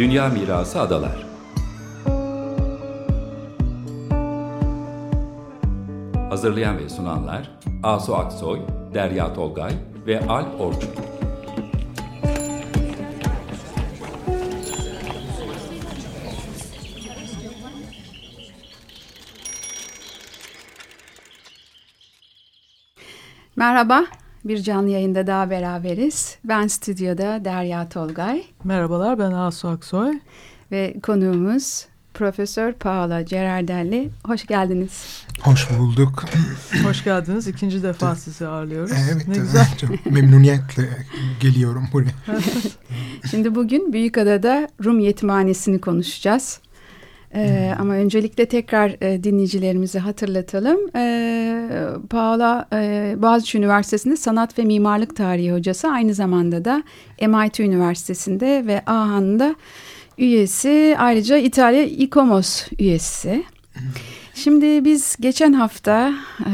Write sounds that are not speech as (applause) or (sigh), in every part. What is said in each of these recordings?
Dünya Mirası Adalar Hazırlayan ve sunanlar Asu Aksoy, Derya Tolgay ve Alp Orçun. Merhaba, bir canlı yayında daha beraberiz. Ben stüdyoda Derya Tolgay. Merhabalar, ben Asu Aksoy. Ve konuğumuz Profesör Paola Gerardelli. Hoş geldiniz. Hoş bulduk. Hoş geldiniz. İkinci defa sizi ağırlıyoruz. Evet, ne güzel. Çok memnuniyetle geliyorum buraya. (laughs) Şimdi bugün Büyükada'da Rum Yetimhanesi'ni konuşacağız. Ee, ama öncelikle tekrar e, dinleyicilerimize hatırlatalım. Ee, Paola e, Boğaziçi Üniversitesi'nde sanat ve mimarlık tarihi hocası. Aynı zamanda da MIT Üniversitesi'nde ve AHA'nda üyesi. Ayrıca İtalya İKOMOS üyesi. Şimdi biz geçen hafta e,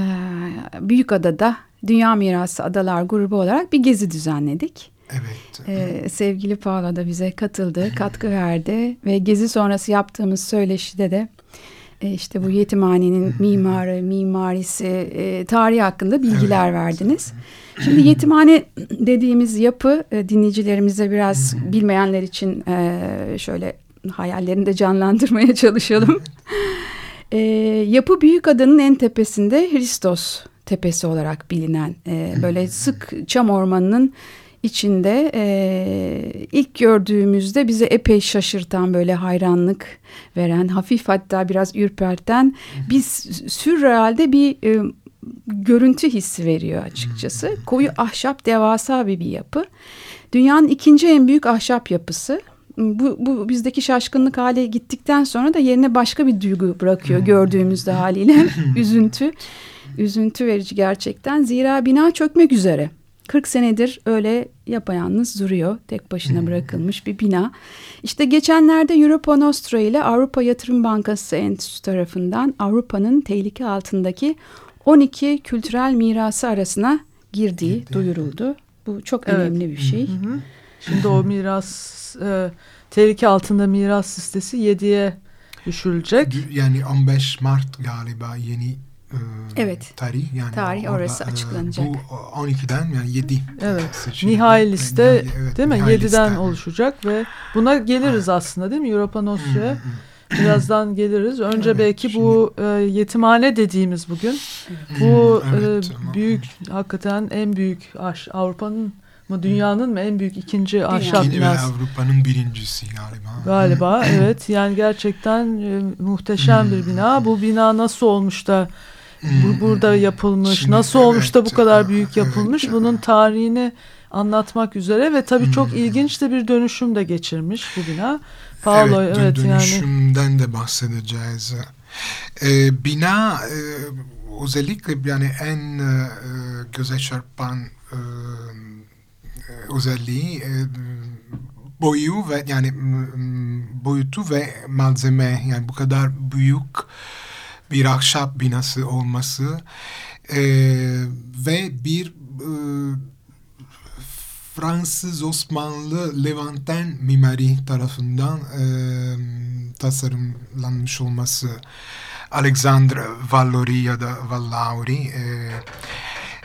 Büyükada'da Dünya Mirası Adalar grubu olarak bir gezi düzenledik. Evet. Ee, sevgili Paula da bize katıldı, (laughs) katkı verdi ve gezi sonrası yaptığımız söyleşide de e, işte bu yetimhanenin mimarı, mimarisi, e, tarihi hakkında bilgiler evet. verdiniz. Şimdi yetimhane dediğimiz yapı e, dinleyicilerimize biraz bilmeyenler için e, şöyle hayallerini de canlandırmaya (laughs) çalışalım. E, yapı Büyükada'nın en tepesinde Hristos Tepesi olarak bilinen e, böyle sık çam ormanının içinde e, ilk gördüğümüzde bize epey şaşırtan böyle hayranlık veren hafif hatta biraz ürperten bir sürrealde bir e, görüntü hissi veriyor açıkçası. Koyu ahşap devasa bir bir yapı. Dünyanın ikinci en büyük ahşap yapısı. Bu, bu bizdeki şaşkınlık hale gittikten sonra da yerine başka bir duygu bırakıyor gördüğümüzde haliyle. (laughs) Üzüntü. Üzüntü verici gerçekten. Zira bina çökmek üzere. 40 senedir öyle yapayalnız duruyor. Tek başına bırakılmış bir bina. İşte geçenlerde Europa Nostra ile Avrupa Yatırım Bankası Enstitüsü tarafından Avrupa'nın tehlike altındaki 12 kültürel mirası arasına girdiği Girdi. duyuruldu. Bu çok evet. önemli bir şey. Hı hı. Şimdi o miras e, tehlike altında miras listesi 7'ye düşülecek. Yani 15 Mart galiba yeni evet. tarih yani tarih orada, orası açıklanacak. Bu 12'den yani 7 evet. seçildi. Nihai liste yani, evet, değil mi? 7'den liste. oluşacak ve buna geliriz evet. aslında değil mi? Europa Nostra'ya. Birazdan geliriz. Önce evet, belki şimdi... bu e, yetimhane dediğimiz bugün. Bu evet, e, büyük hakikaten en büyük Avrupa'nın mı dünyanın mı en büyük ikinci ahşap binası? Avrupa'nın birincisi galiba. Galiba evet yani gerçekten e, muhteşem bir bina. Bu bina nasıl olmuş da bu, burada yapılmış, Şimdi, nasıl evet, olmuş da bu kadar büyük yapılmış evet, bunun tarihini anlatmak üzere ve tabii çok ilginç de bir dönüşüm de geçirmiş bu bina. Paolo evet, evet dönüşümden yani. de bahsedeceğiz. Ee, bina e, özellikle yani en e, göze çarpan e, özelliği e, boyu ve yani boyutu ve malzeme yani bu kadar büyük bir ahşap binası olması e, ve bir e, Fransız Osmanlı Levanten mimari tarafından e, tasarımlanmış olması. Alexandre Vallori ya da Vallauri e,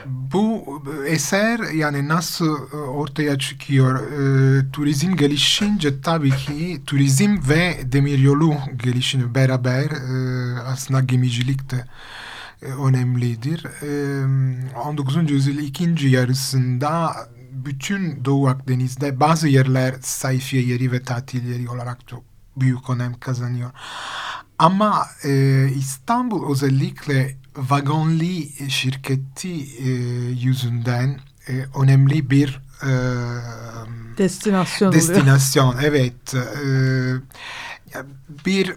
bu eser yani nasıl ortaya çıkıyor? E, turizm gelişince tabii ki turizm ve demiryolu gelişini beraber e, aslında gemicilik de e, önemlidir. E, 19. yüzyıl ikinci yarısında bütün Doğu Akdeniz'de bazı yerler sayfiye yeri ve tatil yeri olarak çok büyük önem kazanıyor. Ama e, İstanbul özellikle Vagonli şirketi e, yüzünden e, önemli bir e, destinasyon destinasyon oluyor. evet e, bir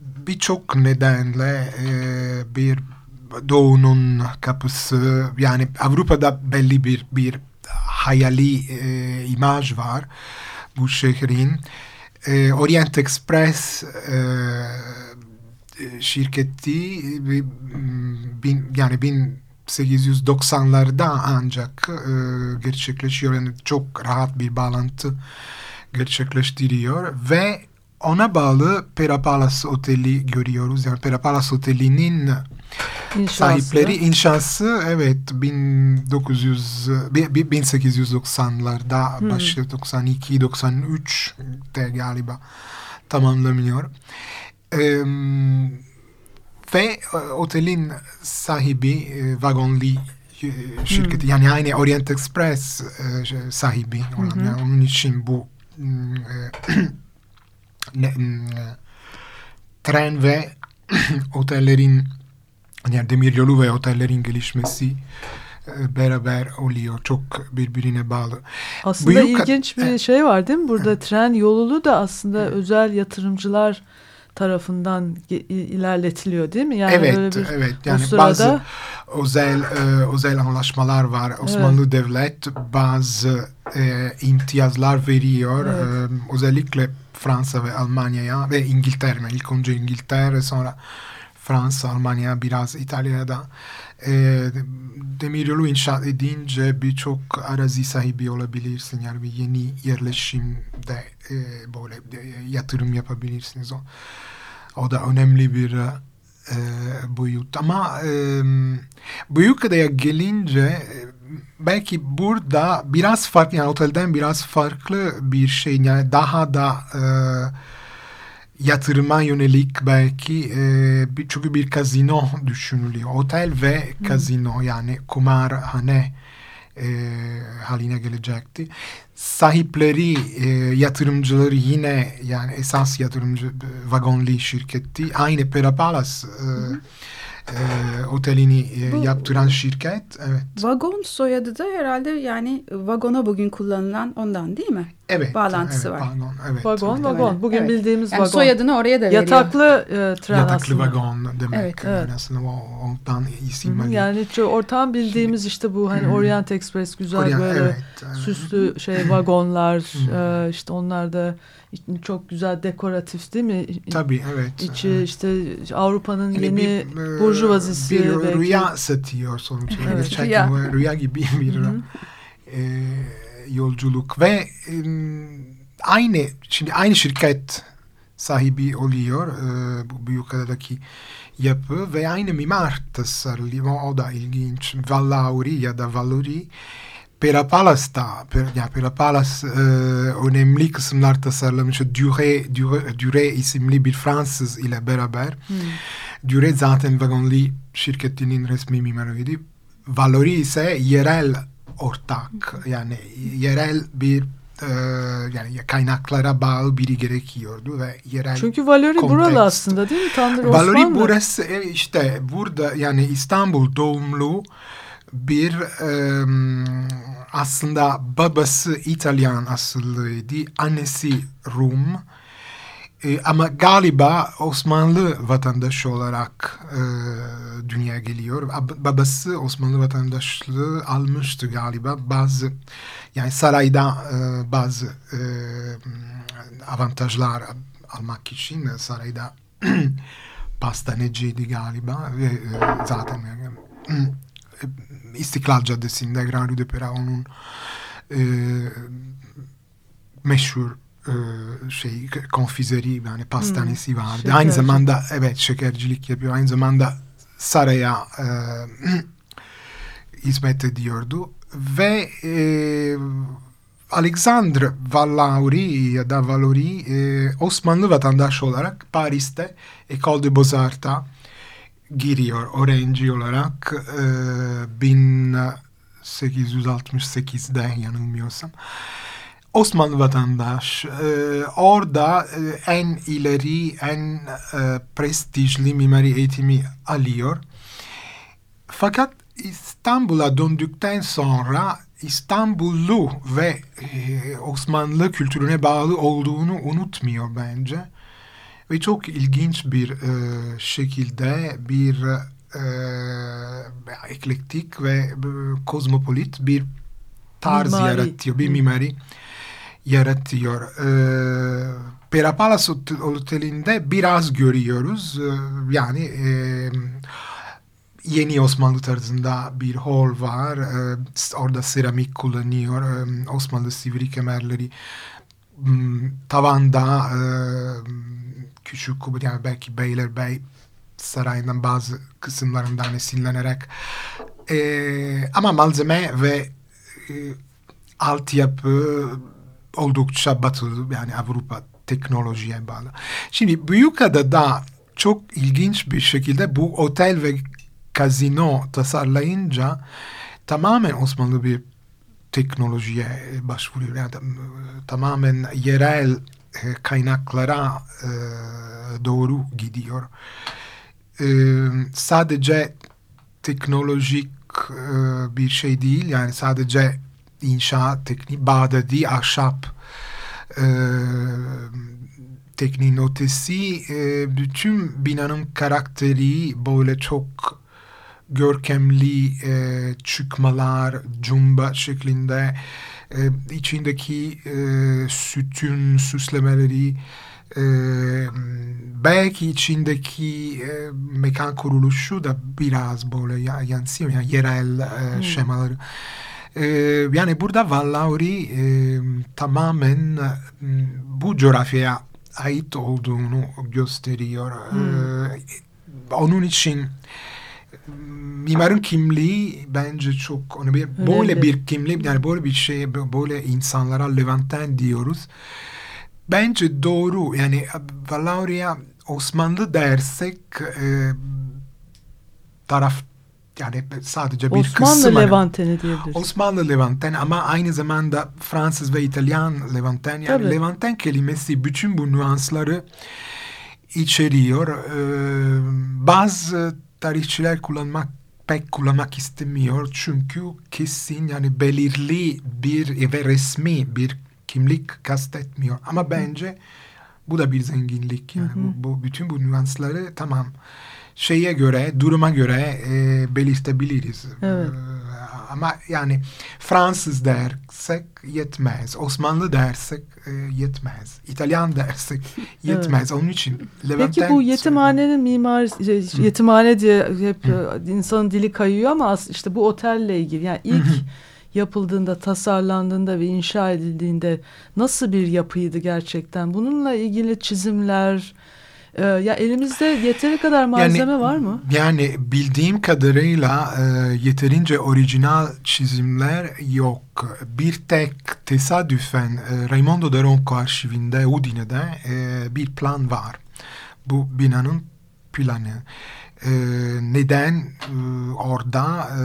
birçok nedenle e, bir doğunun kapısı yani Avrupa'da belli bir bir hayali e, imaj var bu şehrin e, Orient Express e, şirketi bin, yani 1890'larda ancak e, gerçekleşiyor. Yani çok rahat bir bağlantı gerçekleştiriyor ve ona bağlı Pera Palace Oteli görüyoruz. Yani Pera Palace Oteli'nin İnşası. sahipleri inşası evet 1900 1890'larda hmm. başlıyor 92 93 de galiba tamamlanıyor. Ve e, otelin sahibi e, Vagonli e, şirketi hmm. yani aynı Orient Express e, sahibi olan hmm. yani onun için bu (clears throat) e, tren ve (clears throat) otellerin yani demiryolu ve otellerin gelişmesi beraber oluyor. Çok birbirine bağlı. Aslında Büyük, ilginç bir şey var değil mi? Burada tren yolunu da aslında özel yatırımcılar tarafından ilerletiliyor değil mi? Yani evet, böyle bir, evet. Yani sırada... bazı özel e, özel anlaşmalar var. Osmanlı evet. devlet bazı e, imtiyazlar veriyor. Evet. E, özellikle Fransa ve Almanya'ya ve İngiltere. İlk önce İngiltere sonra Fransa, Almanya, biraz İtalya'da e, demiryolu inşa edince birçok arazi sahibi olabilirsin. Yani bir yeni yerleşimde e, böyle e, yatırım yapabilirsiniz. O, o da önemli bir e, boyut. Ama e, Büyükada'ya gelince belki burada biraz farklı yani otelden biraz farklı bir şey yani daha da e, yatırıma yönelik belki e, bir, çünkü bir kazino düşünülüyor. Otel ve hmm. kazino yani kumarhane e, haline gelecekti. Sahipleri, e, yatırımcıları yine yani esas yatırımcı Vagonli şirketi aynı Pera Palace e, hmm e, otelini e, Bu, yaptıran şirket. Evet. Vagon soyadı da herhalde yani vagona bugün kullanılan ondan değil mi? Evet. Bağlantısı evet, var. Vagon, evet. Vagon, vagon. Bugün evet. bildiğimiz yani vagon. Soyadını oraya da veriyor. Yataklı e, tren Yataklı aslında. vagon demek. Evet, evet. aslında o, ondan isim -hı, Yani ortam bildiğimiz işte bu hani Orient Express güzel Orient, böyle evet, evet. süslü şey vagonlar e, işte onlar da çok güzel dekoratif değil mi? Tabii evet. İçi evet. işte Avrupa'nın yani yeni bir, e, burjuvazisi. Bir belki. rüya satıyor sonuçta. evet, Gerçekten rüya. rüya gibi bir e, yolculuk ve e, aynı şimdi aynı şirket sahibi oluyor e, bu Büyükada'daki yapı ve aynı mimar tasarlıyor. O da ilginç. Vallauri ya da Valuri Pera Palas'ta, per, yani Pera Palas e, önemli kısımlar tasarlamış. Dure, Dure, Dure isimli bir Fransız ile beraber. Hmm. Dure zaten Vagonli şirketinin resmi mimarıydı. Valori ise yerel ortak. Yani yerel bir e, yani kaynaklara bağlı biri gerekiyordu ve yerel Çünkü Valori kontekst. buralı aslında değil mi? Tanrı Osmanlı. Valori burası e, işte burada yani İstanbul doğumlu bir e, aslında babası İtalyan asıllıydı, annesi Rum. E, ama galiba Osmanlı vatandaşı olarak e, dünya geliyor. Babası Osmanlı vatandaşlığı almıştı galiba. Bazı yani sarayda e, bazı e, avantajlar almak için sarayda (clears throat) pastaneciydi galiba ve e, zaten e, İstiklal Caddesi'nde Grand Rue de Pera onun (clears throat) e, meşhur e, şey konfizeri yani pastanesi hmm, vardı. Şekerci. Aynı zamanda evet şekercilik yapıyor. Aynı zamanda saraya e, hizmet ediyordu ve e, Alexandre Vallauri ya da Valori e, Osmanlı vatandaş olarak Paris'te École de Beaux-Arts'ta giriyor öğrenci olarak e, 1868'de yanılmıyorsam. Osmanlı vatandaş e, orada e, en ileri, en e, prestijli mimari eğitimi alıyor. Fakat İstanbul'a döndükten sonra İstanbullu ve e, Osmanlı kültürüne bağlı olduğunu unutmuyor bence ve çok ilginç bir e, şekilde bir e, eklektik ve e, kozmopolit bir tarz mimari. yaratıyor, bir mimari yaratıyor. E, Pera Palace Oteli'nde biraz görüyoruz. E, yani e, yeni Osmanlı tarzında bir hol var. E, orada seramik kullanıyor. E, Osmanlı sivri kemerleri tavanda e, küçük kubur yani belki Beylerbeyi sarayından bazı kısımlarından esinlenerek e, ama malzeme ve e, altyapı oldukça batılı yani Avrupa teknolojiye bağlı. Şimdi Büyükada'da çok ilginç bir şekilde bu otel ve kazino tasarlayınca tamamen Osmanlı bir teknolojiye başvuruyor. Yani tamamen yerel e, kaynaklara e, doğru gidiyor. E, sadece teknolojik bir şey değil yani sadece inşaat tekniği, Bağdadi, ahşap tekniğin ötesi bütün binanın karakteri böyle çok görkemli e, çıkmalar, cumba şeklinde e, içindeki e, sütün süslemeleri e, belki içindeki e, mekan kuruluşu da biraz böyle yansıyor yani yerel e, hmm. şemaları. E, yani burada Vallauri e, tamamen e, bu coğrafyaya ait olduğunu gösteriyor. Hmm. E, onun için mimarın kimliği bence çok önemli. Böyle bir kimlik yani böyle bir şey böyle insanlara Levanten diyoruz. Bence doğru yani Valauria Osmanlı dersek e, taraf yani sadece bir Osmanlı kısmı. Osmanlı Levanteni diyebiliriz. Osmanlı Levanten ama aynı zamanda Fransız ve İtalyan Levanten yani Tabii. Levanten kelimesi bütün bu nüansları içeriyor. Ee, bazı tarihçiler kullanmak pek kullanmak istemiyor çünkü kesin yani belirli bir ve resmi bir kimlik kastetmiyor. Ama bence bu da bir zenginlik yani hı hı. Bu, bu bütün bu nüansları tamam şeye göre duruma göre e, belirtebiliriz. Evet. E, ama yani Fransız dersek yetmez. Osmanlı dersek e, yetmez. İtalyan dersek (laughs) yetmez. Evet. Onun için Levent'ten Peki bu yetimhanenin mimarisi şey, yetimhane diye hep Hı. E, insanın dili kayıyor ama işte bu otelle ilgili yani ilk Hı. yapıldığında, tasarlandığında ve inşa edildiğinde nasıl bir yapıydı gerçekten? Bununla ilgili çizimler, ee, ya elimizde yeteri kadar malzeme yani, var mı? Yani bildiğim kadarıyla e, yeterince orijinal çizimler yok. Bir tek tesadüfen e, Raimondo de Ronco arşivinde Udine'de e, bir plan var. Bu binanın planı. E, neden e, orada e,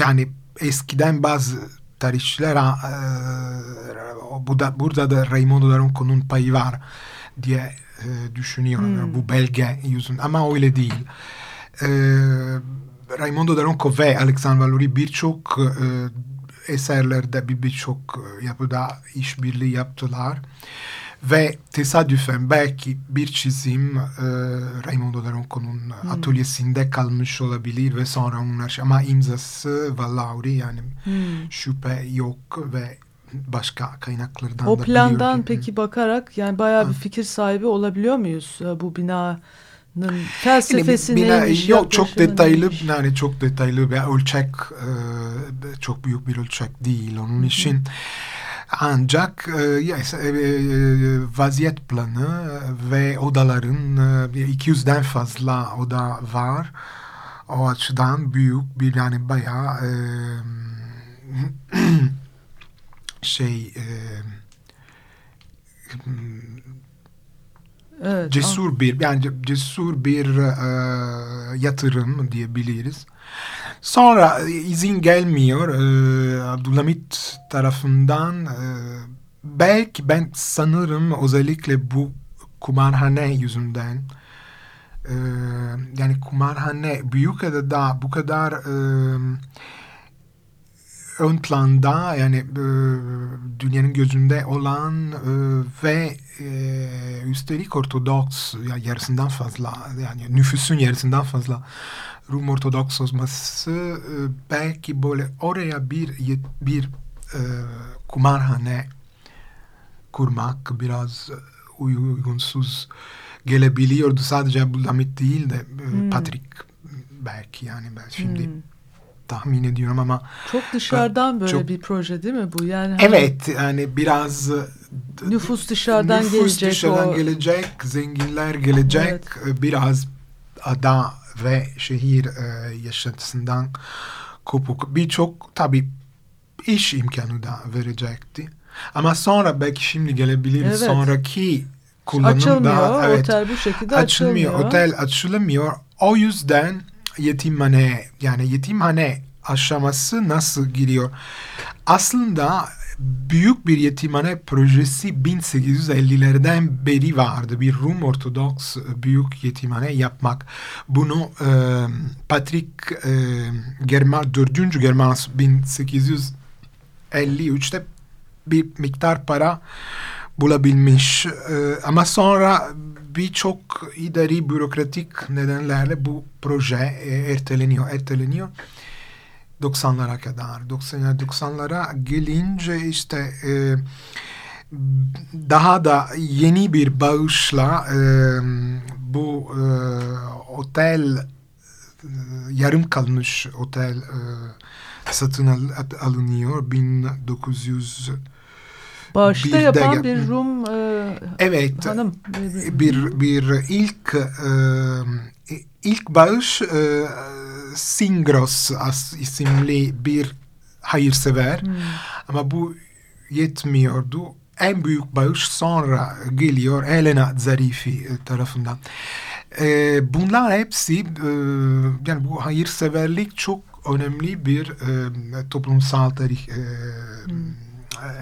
yani eskiden bazı tarihçiler e, bu da, burada da Raimondo de Ronco'nun payı var diye e, düşünüyorum hmm. bu belge yüzünden ama öyle değil. E, Raimondo Daronco ve Alexander Valori birçok e, eserlerde birçok bir yapıda işbirliği yaptılar. Ve tesadüfen belki bir çizim e, Raimondo Daronco'nun hmm. atölyesinde kalmış olabilir ve sonra onlar ama imzası Vallauri yani hmm. şüphe yok ve başka kaynaklardan o da plandan biliyorum. peki bakarak yani bayağı bir fikir sahibi olabiliyor muyuz e, bu binanın felsefesi yani bina, neymiş? Yok çok detaylı neymiş? yani çok detaylı ve ölçek e, çok büyük bir ölçek değil onun için. Ancak e, yes, e, vaziyet planı ve odaların e, 200'den fazla oda var. O açıdan büyük bir yani bayağı e, (clears throat) şey e, evet, cesur ah. bir yani cesur bir e, yatırım diyebiliriz. Sonra izin gelmiyor e, Abdülhamit tarafından e, belki ben sanırım özellikle bu kumarhane yüzünden e, yani kumarhane büyük ya da bu kadar e, ön planda yani e, dünyanın gözünde olan e, ve e, üstelik Ortodoks yani yarısından fazla yani nüfusun yarısından fazla Rum Ortodoks olması e, belki böyle oraya bir bir e, kumarhane kurmak biraz uygunsuz gelebiliyordu. Sadece Abdülhamit değil de e, hmm. Patrick belki yani ben şimdi hmm tahmin ediyorum ama çok dışarıdan böyle çok, bir proje değil mi bu? Yani hani Evet yani biraz nüfus dışarıdan nüfus gelecek. dışarıdan o... gelecek, zenginler gelecek, evet. E, biraz ada ve şehir e, yaşantısından kopuk. Birçok tabi iş imkanı da verecekti. Ama sonra belki şimdi gelebilir evet. sonraki kullanımda açılmıyor, evet, otel bu şekilde açılmıyor. açılmıyor. Otel açılamıyor. O yüzden yetimhane yani yetimhane aşaması nasıl giriyor? Aslında büyük bir yetimhane projesi 1850'lerden beri vardı. Bir Rum Ortodoks büyük yetimhane yapmak. Bunu e, Patrick e, German, 4. Germans 1853'te bir miktar para bulabilmiş. E, ama sonra birçok idari bürokratik nedenlerle bu proje e, erteleniyor, erteleniyor. 90'lara kadar. 90 90'lara gelince işte e, daha da yeni bir bağışla e, bu e, otel e, yarım kalmış otel e, satın al, alınıyor 1900 Bağışta yapan bir Rum e, evet, hanım. Bir, bir ilk e, ilk bağış e, Singros isimli bir hayırsever hmm. ama bu yetmiyordu. En büyük bağış sonra geliyor Elena Zarifi e, tarafından. E, bunlar hepsi e, yani bu hayırseverlik çok önemli bir e, toplumsal tarih e, hmm.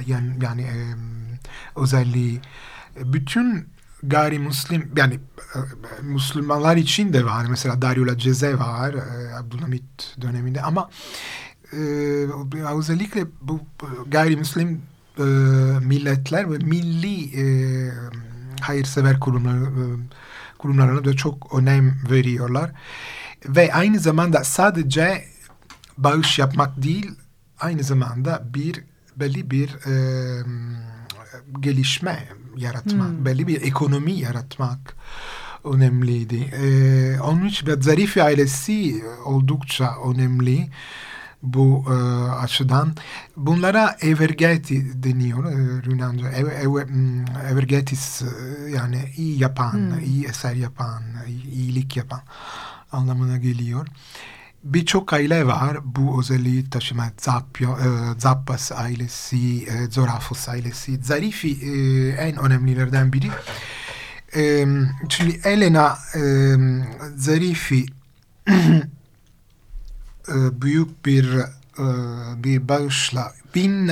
Yani, yani e, özelliği. Bütün gayrimüslim yani e, Müslümanlar için de var. Mesela Dario Ceze var e, Abdülhamit döneminde ama e, özellikle bu gayrimüslim e, milletler ve milli e, hayırsever kurumlar, e, kurumlarına da çok önem veriyorlar. Ve aynı zamanda sadece bağış yapmak değil, aynı zamanda bir belli bir e, gelişme yaratmak, hmm. belli bir ekonomi yaratmak önemliydi. Ee, onun için Zarifi ailesi oldukça önemli bu e, açıdan. Bunlara evergeti deniyor e, Yunanca. Ev, ev, hmm, evergetis e, yani iyi yapan, hmm. iyi eser yapan, iyilik yapan anlamına geliyor birçok aile var bu özelliği taşıma Zappio, e, Zappas ailesi, e, Zorafos ailesi. Zarifi e, en önemlilerden biri. E, çünkü Elena e, Zarifi e, büyük bir e, bir bağışla bin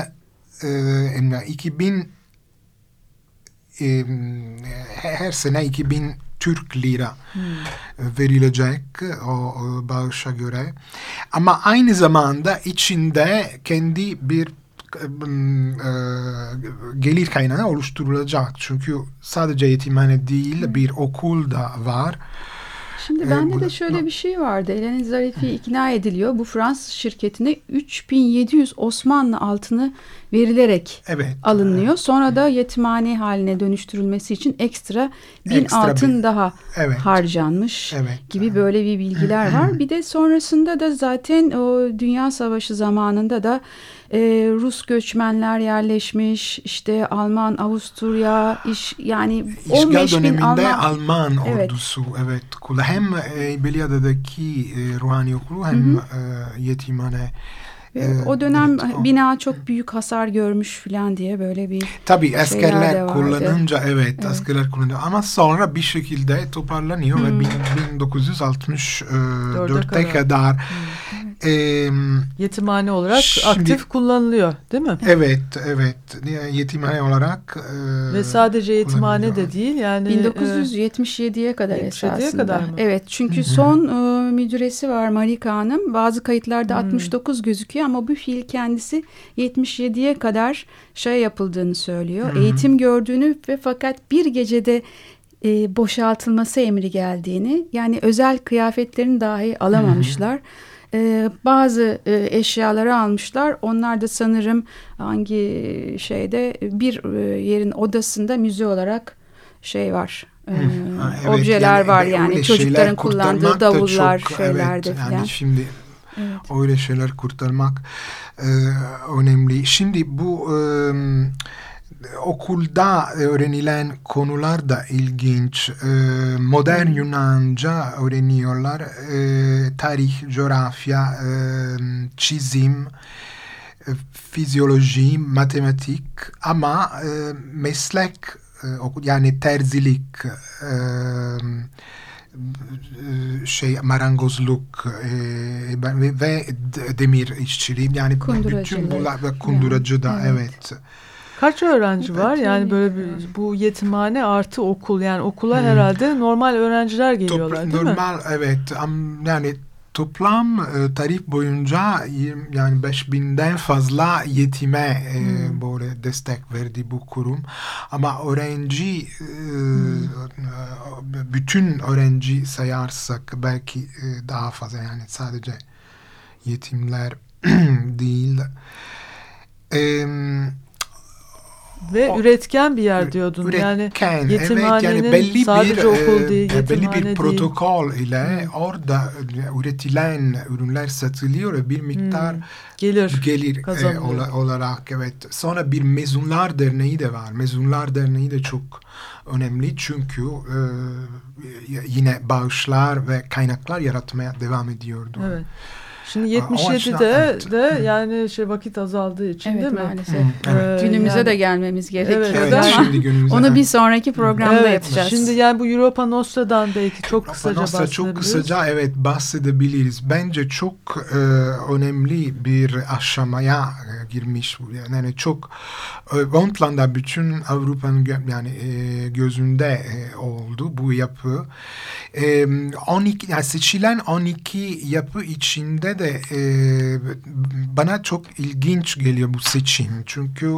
e, 2000 e, her sene 2000 Türk lira hmm. verilecek o, o bağışa göre. Ama aynı zamanda içinde kendi bir e, gelir kaynağı oluşturulacak. Çünkü sadece yetimhane değil bir okul da var. Şimdi ee, bende de şöyle bir şey vardı. Eleni Zarifi ikna ediliyor. Bu Fransız şirketine 3700 Osmanlı altını verilerek evet. alınıyor. Sonra da yetimhane haline dönüştürülmesi için ekstra bin ekstra altın bir, daha evet. harcanmış evet. gibi böyle bir bilgiler (clears throat) var. Bir de sonrasında da zaten o Dünya Savaşı zamanında da e, Rus göçmenler yerleşmiş işte Alman Avusturya iş yani İşgal 15 bin Alman, Alman evet. ordusu evet hem e, Beliada'daki e, ruhani okulu hem hı hı. E, yetimhane ee, o dönem evet, o. bina çok büyük hasar görmüş falan diye böyle bir Tabii askerler kullanınca evet, evet. askerler kullanıyor ama sonra bir şekilde toparlanıyor hmm. ve 1964'e kadar, kadar hmm e, yetimhane olarak şimdi, aktif kullanılıyor değil mi? Evet, evet. Yetimhane olarak e, ve sadece yetimhane de değil yani 1977'ye kadar 77'ye esasında. kadar mı? Evet, çünkü son e, müdüresi var Marika Hanım. Bazı kayıtlarda hmm. 69 gözüküyor ama bu fiil kendisi 77'ye kadar şey yapıldığını söylüyor. Hmm. Eğitim gördüğünü ve fakat bir gecede e, boşaltılması emri geldiğini yani özel kıyafetlerini dahi alamamışlar. Hmm e, bazı e, eşyaları almışlar. Onlar da sanırım hangi şeyde bir e, yerin odasında müze olarak şey var. E, ha, evet, objeler yani, var yani çocukların kullandığı davullar çok, şeylerde evet, yani Şimdi evet. öyle şeyler kurtarmak e, önemli. Şimdi bu e, okulda öğrenilen konular da ilginç. E, modern Yunanca öğreniyorlar. E, tarih, coğrafya, e, çizim, e, fizyoloji, matematik ama e, meslek e, yani terzilik e, şey marangozluk e, ve demir işçiliği yani bütün bunlar kunduracı da evet. evet. Kaç öğrenci var? Yani böyle bir, bu yetimhane artı okul yani okula hmm. herhalde normal öğrenciler geliyorlar Top, değil normal, mi? Normal evet yani toplam e, tarih boyunca yani 5000'den fazla yetime e, hmm. böyle destek verdi bu kurum. Ama öğrenci e, hmm. bütün öğrenci sayarsak belki e, daha fazla yani sadece yetimler (clears throat) değil. Eee ve o, üretken bir yer diyordun. Üretken, yani yetimhanenin evet, yani belli sadece bir, okul değil, e, belli bir protokol değil. ile hmm. orada üretilen ürünler satılıyor ve bir miktar hmm. gelir, gelir e, olarak evet. Sonra bir mezunlar derneği de var. Mezunlar derneği de çok önemli çünkü e, yine bağışlar ve kaynaklar yaratmaya devam ediyordu. Evet. Şimdi 77'de de yani şey vakit azaldığı için evet, değil mi? Maalesef. Hı, evet. Günümüze yani, de gelmemiz gerekiyor evet, ama şimdi günümüze, onu bir sonraki programda evet, yapacağız. Şimdi yani bu Europa Nostra'dan belki çok Europa kısaca Nostra çok kısaca evet bahsedebiliriz. Bence çok e, önemli bir aşamaya e, girmiş bu. Yani çok e, ön planda bütün Avrupa'nın yani e, gözünde e, oldu bu yapı. E, 12 yani seçilen 12 yapı içinde de e, bana çok ilginç geliyor bu seçim. Çünkü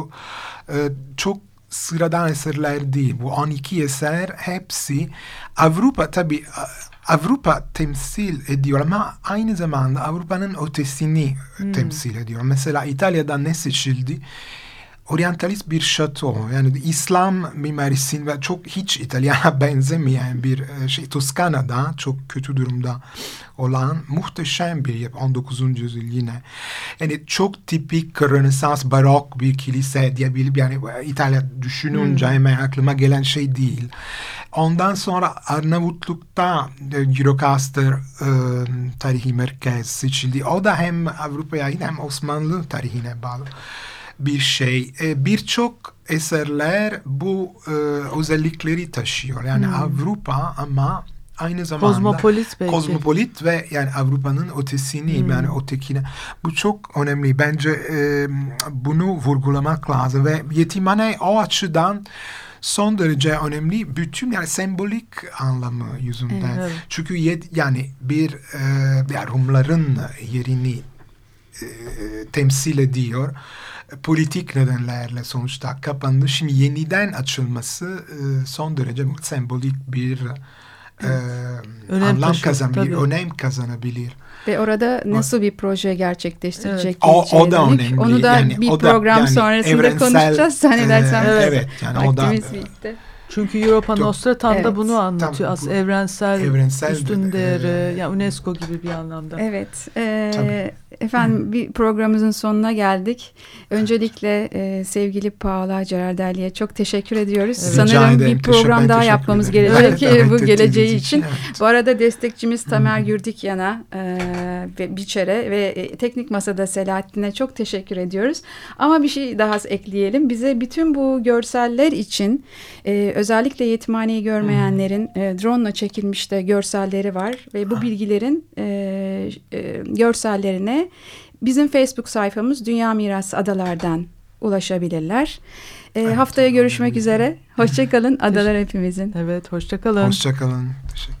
e, çok sıradan eserler değil. Bu 12 eser hepsi Avrupa tabi Avrupa temsil ediyor ama aynı zamanda Avrupa'nın ötesini hmm. temsil ediyor. Mesela İtalya'da ne seçildi? Oryantalist bir şato yani İslam mimarisinin ve çok hiç İtalyan'a (laughs) benzemeyen bir e, şey Toskana'da çok kötü durumda olan muhteşem bir yapı 19. yüzyıl yine. Yani çok tipik Rönesans barok bir kilise diyebilirim. Yani İtalya düşününce hmm. hemen aklıma gelen şey değil. Ondan sonra Arnavutluk'ta e, Eurocaster e, tarihi merkez seçildi. O da hem Avrupa'ya hem Osmanlı tarihine bağlı bir şey. E, Birçok eserler bu e, özellikleri taşıyor. Yani hmm. Avrupa ama aynı zamanda kozmopolit belki. Kozmopolit ve yani Avrupa'nın ötesini hmm. yani ötekine. Bu çok önemli. Bence e, bunu vurgulamak lazım ve yetimhane o açıdan son derece önemli bütün yani sembolik anlamı yüzünden. Evet. Çünkü yet, yani bir e, yani Rumların yerini e, temsil ediyor politik nedenlerle sonuçta kapandı. Şimdi yeniden açılması e, son derece sembolik bir e, önem anlam kazanabilir, önem kazanabilir. Ve orada nasıl bir proje gerçekleştirecek? Evet. O, o da önemli. Onu da yani, bir program yani sonrasında evrensel, konuşacağız. Zannedersem. E, evet. Yani o da, bitti. Çünkü Europa Nostra tam evet. da bunu anlatıyor. Tam, Aslında evrensel, evrensel üstün değeri, e, yani UNESCO gibi bir anlamda. Evet. E, efendim bir programımızın sonuna geldik. Öncelikle e, sevgili Paola Cerardelli'ye çok teşekkür ediyoruz. Evet. Sanırım ederim. bir program daha yapmamız gelecek evet, bu geleceği için. Evet. Bu arada destekçimiz Tamer Gürdikyan'a e, Biçer'e ve e, teknik masada Selahattin'e çok teşekkür ediyoruz. Ama bir şey daha ekleyelim. Bize bütün bu görseller için e, özellikle yetimhaneyi görmeyenlerin e, drone ile çekilmiş de görselleri var ve bu bilgilerin e, e, görsellerine bizim Facebook sayfamız Dünya Mirası Adalar'dan ulaşabilirler. E, evet, haftaya görüşmek üzere. Hoşçakalın (laughs) adalar hepimizin. Evet hoşçakalın. Hoşçakalın. Teşekkür